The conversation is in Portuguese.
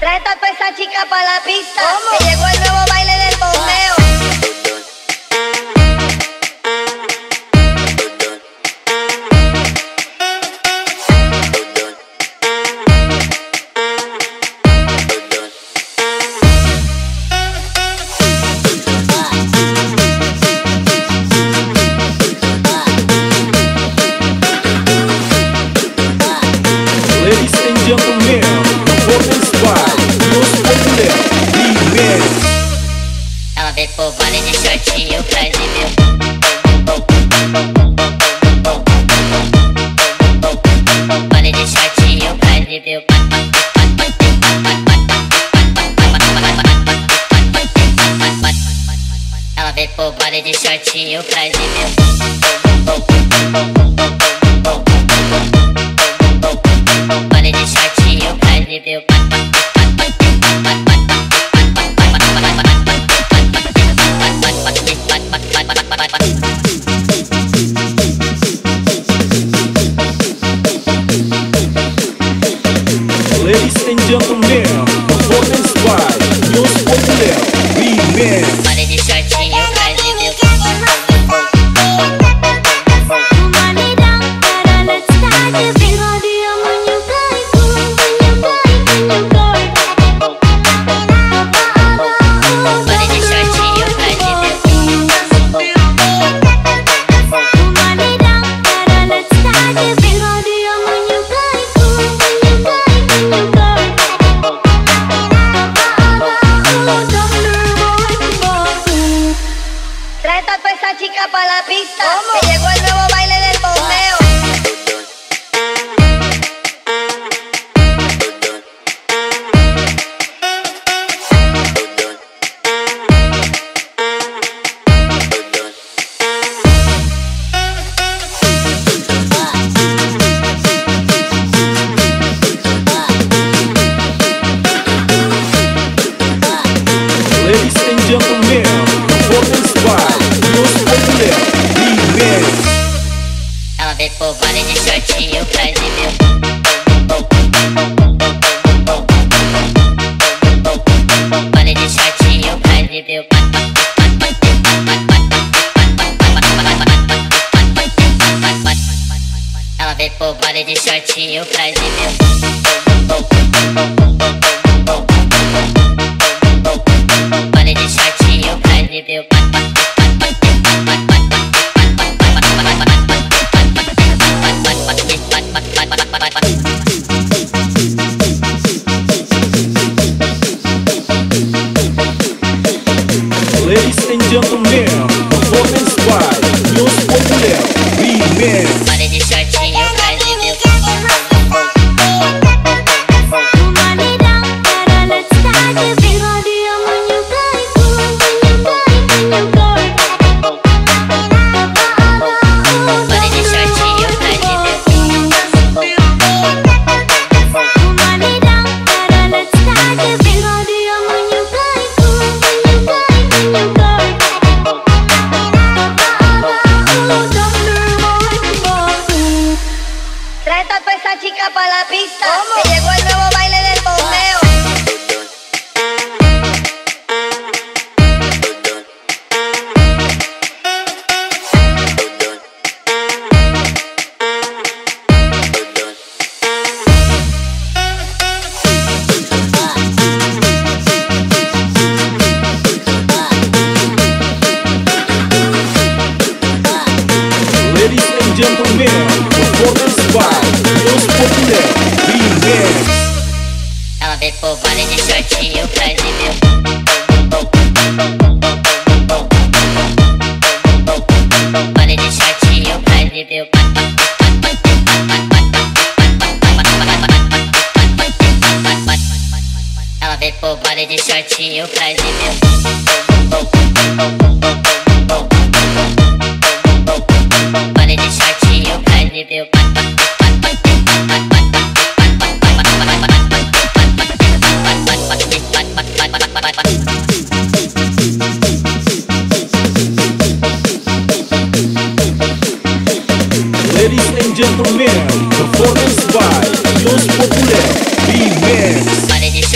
Trae toda esa chica para la pista. Que llegó el nuevo baile del bombeo. Ela pro baile de shortinho pra exibir Baile de shortinho pra exibir Ela veio pro baile de shortinho pra exibir Baile de shortinho pra exibir baile de shortinho pra Ela veio pro baile de shortinho pra exibir Remix. Chica para la pista. Que llegó el nuevo baile body de shortinho pra exibir. Body de shortinho pra exibir. Ladies and gentlemen, performance by Jos populares B-Max.